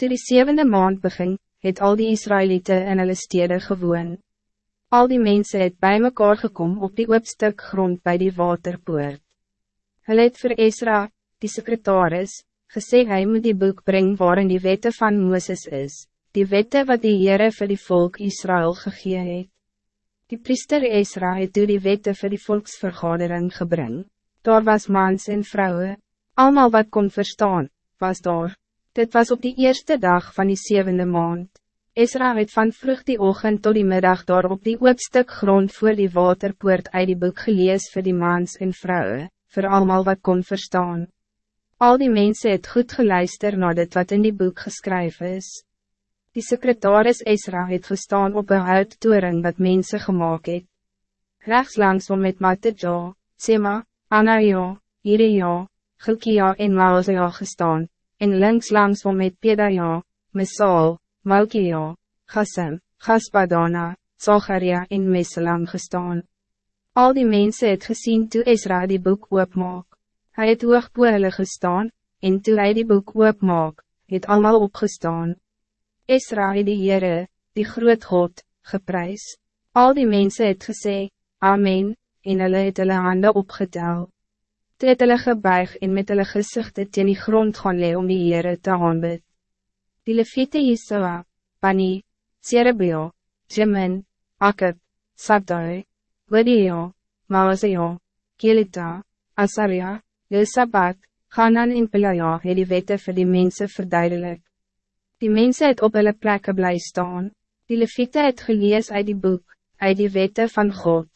Toe die zevende maand begin, het al die Israëlieten in hulle stede gewoon. Al die mensen het bij mekaar gekom op die oopstuk grond bij die waterpoort. Hulle het vir Esra, die secretaris, gesê hy moet die boek brengen waarin die wette van Mooses is, die wette wat die Heere vir die volk Israël gegee het. Die priester Esra het toe die wette vir die volksvergadering gebring. Daar was mans en vrouwen, allemaal wat kon verstaan, was daar. Dit was op die eerste dag van die zevende maand. Esra het van vroeg die ochtend tot die middag daar op die oopstuk grond voor die waterpoort uit die boek gelees voor die mans en vrouwen, voor allemaal wat kon verstaan. Al die mensen het goed geluister naar dit wat in die boek geschreven is. Die secretaris Esra het gestaan op een houttoring wat mensen gemaakt het. Rechts langs om met Matteja, Sema, Anaja, Iria, Gilkia en Maazia gestaan, en links langs om met Pedaja, Mesal, Malkia, Gassem, Gaspadana, Zacharia en Meselam gestaan. Al die mensen het gezien toe Ezra die boek oopmaak. Hij het hoog bo hulle gestaan, en toe hy die boek oopmaak, het allemaal opgestaan. Ezra het die Heere, die groot God, geprys. Al die mensen het gesê, Amen, en hulle het hulle hande opgetel. Toe het hulle gebuig en met hulle gezichte teen die grond gaan lee om die Heere te aanbid. Die Levite Yisua, Pani, Serebio, Jemin, Akib, Sabdai, Wadio, Maazio, Kelita, Asaria, Josabat, Ganan en Pelaja het die wette vir die mense verduidelik. Die mense het op hulle plekke bly staan, die Levite het gelees uit die boek, uit die wette van God.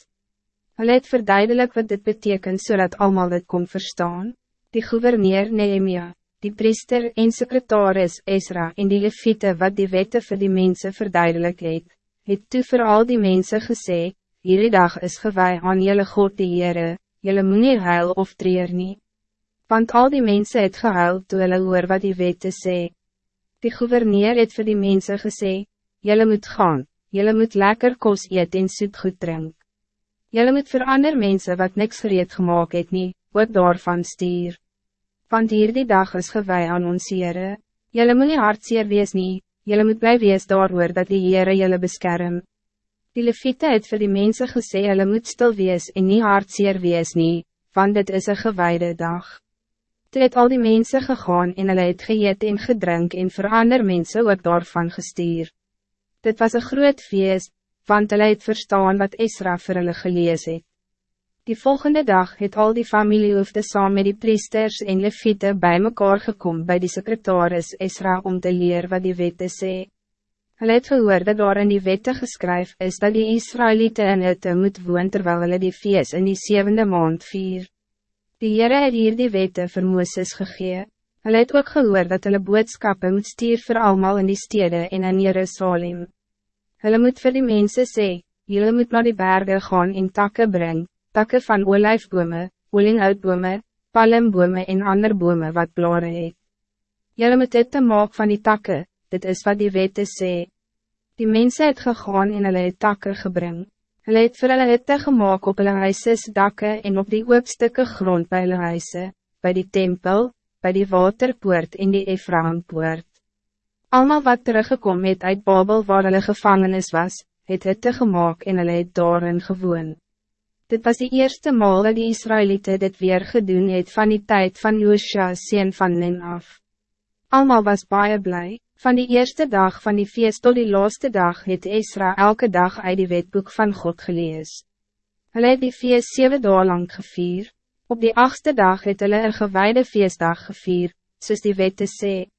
Hulle het verduidelik wat dit betekent zodat allemaal het kon verstaan. Die gouverneur Nehemia, die priester en secretaris Esra en die leviete wat die wette voor die mensen verduidelik het, het toe vir al die mensen gesê, hierdie dag is gewaai aan jelle God die Heere, jelle moet nie huil of treer nie. Want al die mensen het gehuil toe hulle hoor wat die wette sê. Die gouverneur het vir die mensen gesê, jelle moet gaan, jelle moet lekker kos eet en soet goed drink. Jelle moet voor ander mensen wat niks gereed gemaakt het nie, ook daarvan stuur. Want hier die dag is gewij aan ons Heere, jelle moet nie hartseer wees nie, jelle moet blij wees daar dat die Heere jelle beskerm. Die leviete het vir die mensen gesê jelle moet stil wees en nie hartseer wees nie, want dit is een gewijde dag. Toe het al die mensen gegaan en hulle het geëet en gedrink en voor ander mensen ook daarvan gestuur. Dit was een groot feest, want hulle het verstaan wat Esra vir hulle gelees het. Die volgende dag het al die familiehoofde saam met die priesters en leviete bij mekaar gekom bij die secretaris Esra om te leer wat die wette sê. Hulle het gehoor dat daar in die wette geskryf is dat die Israëlieten in het moet woon terwijl hulle die feest in die zevende maand vier. Die Heere het hier die wette vir Mooses gegee. Hulle het ook gehoor dat hulle boodskappe moet stuur vir almal in die stede en in Jerusalem. Hulle moet vir die mense sê, julle moet naar die bergen gaan en takken brengen, takken van olijfbome, oliehoutbome, palmbome en ander bome wat blare het. Julle moet dit te maak van die takken, dit is wat die wette sê. Die mense het gegaan en hulle het takken gebring. Hulle het vir hulle hitte gemaakt op hulle huises dakke en op die oopstukke grond bij hulle huise, by die tempel, bij die waterpoort en die Ephraimpoort. Almal wat teruggekom het uit Babel waar hulle gevangenis was, het hitte gemaakt en hulle het daarin gewoon. Dit was de eerste maal dat die Israëlieten dit weer gedoen het van die tijd van Joshua sien van Nen af. Almal was baie blij. van die eerste dag van die feest tot die laatste dag het Esra elke dag uit die wetboek van God gelees. Hulle het die feest zeven dagen lang gevier, op die achtste dag het hulle een gewijde feestdag gevier, soos die wette sê.